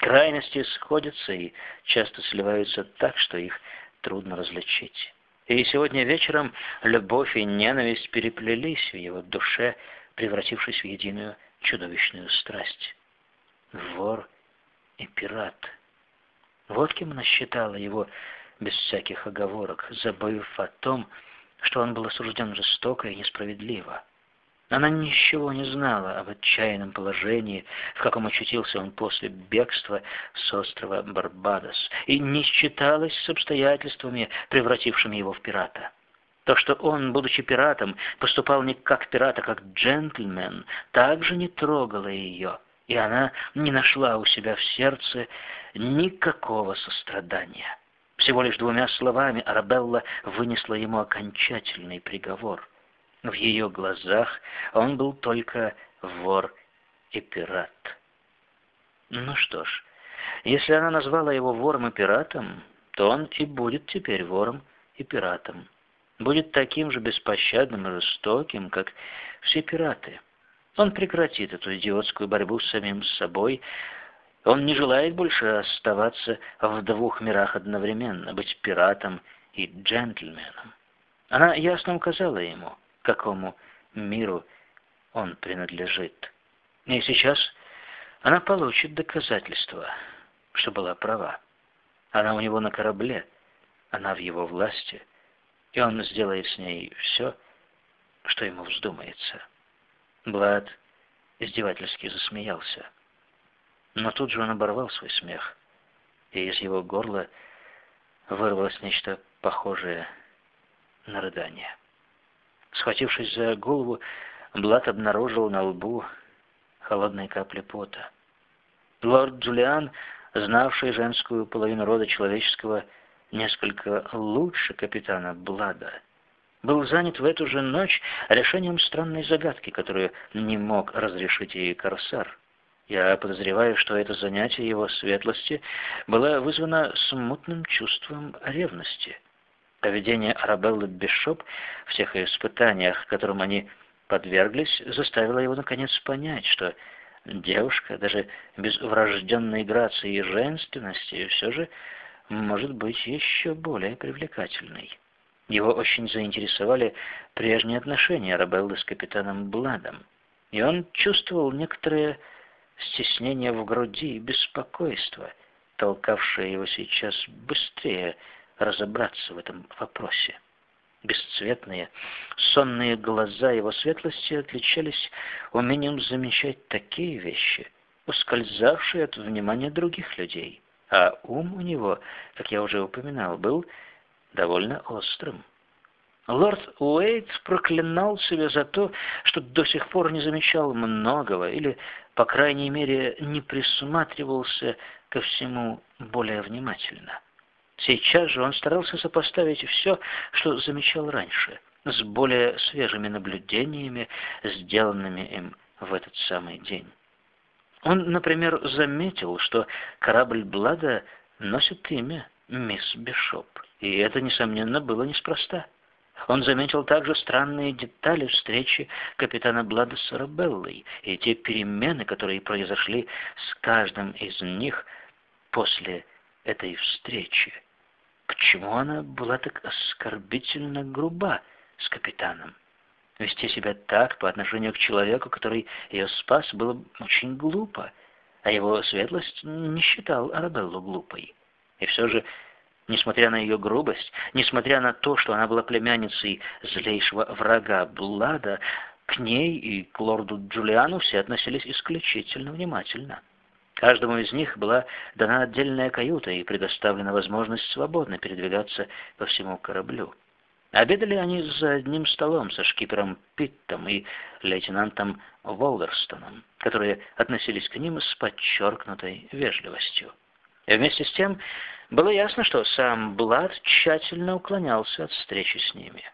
Крайности сходятся и часто сливаются так, что их трудно различить. И сегодня вечером любовь и ненависть переплелись в его душе, превратившись в единую чудовищную страсть. Вор и пират. Вот кем она считала его без всяких оговорок, забыв о том, что он был осужден жестоко и несправедливо. Она ничего не знала об отчаянном положении, в каком очутился он после бегства с острова Барбадос, и не считалась с обстоятельствами, превратившими его в пирата. То, что он, будучи пиратом, поступал не как пират, а как джентльмен, также не трогало ее, и она не нашла у себя в сердце никакого сострадания. Всего лишь двумя словами Арабелла вынесла ему окончательный приговор. В ее глазах он был только вор и пират. Ну что ж, если она назвала его вором и пиратом, то он и будет теперь вором и пиратом. Будет таким же беспощадным и жестоким, как все пираты. Он прекратит эту идиотскую борьбу с самим собой. Он не желает больше оставаться в двух мирах одновременно, быть пиратом и джентльменом. Она ясно указала ему — какому миру он принадлежит. И сейчас она получит доказательства, что была права. Она у него на корабле, она в его власти, и он сделает с ней все, что ему вздумается. Блад издевательски засмеялся. Но тут же он оборвал свой смех, и из его горла вырвалось нечто похожее на рыдание. Схватившись за голову, Блад обнаружил на лбу холодные капли пота. Лорд Джулиан, знавший женскую половину рода человеческого несколько лучше капитана Блада, был занят в эту же ночь решением странной загадки, которую не мог разрешить и Корсар. Я подозреваю, что это занятие его светлости было вызвано смутным чувством ревности — Поведение Арабеллы Бишоп в тех испытаниях, которым они подверглись, заставило его наконец понять, что девушка, даже без врожденной грации и женственности, все же может быть еще более привлекательной. Его очень заинтересовали прежние отношения Арабеллы с капитаном Бладом, и он чувствовал некоторое стеснение в груди и беспокойство, толкавшее его сейчас быстрее разобраться в этом вопросе. Бесцветные, сонные глаза его светлости отличались умением замечать такие вещи, ускользавшие от внимания других людей, а ум у него, как я уже упоминал, был довольно острым. Лорд Уэйт проклинал себя за то, что до сих пор не замечал многого или, по крайней мере, не присматривался ко всему более внимательно. Сейчас же он старался сопоставить все, что замечал раньше, с более свежими наблюдениями, сделанными им в этот самый день. Он, например, заметил, что корабль Блада носит имя мисс Бишоп, и это, несомненно, было неспроста. Он заметил также странные детали встречи капитана Блада с Арабеллой и те перемены, которые произошли с каждым из них после этой встречи. Почему она была так оскорбительно груба с капитаном? Вести себя так по отношению к человеку, который ее спас, было очень глупо, а его светлость не считал Арабеллу глупой. И все же, несмотря на ее грубость, несмотря на то, что она была племянницей злейшего врага Блада, к ней и к лорду Джулиану все относились исключительно внимательно. Каждому из них была дана отдельная каюта и предоставлена возможность свободно передвигаться по всему кораблю. Обедали они за одним столом со шкипером Питтом и лейтенантом Волверстоном, которые относились к ним с подчеркнутой вежливостью. И вместе с тем было ясно, что сам Блад тщательно уклонялся от встречи с ними.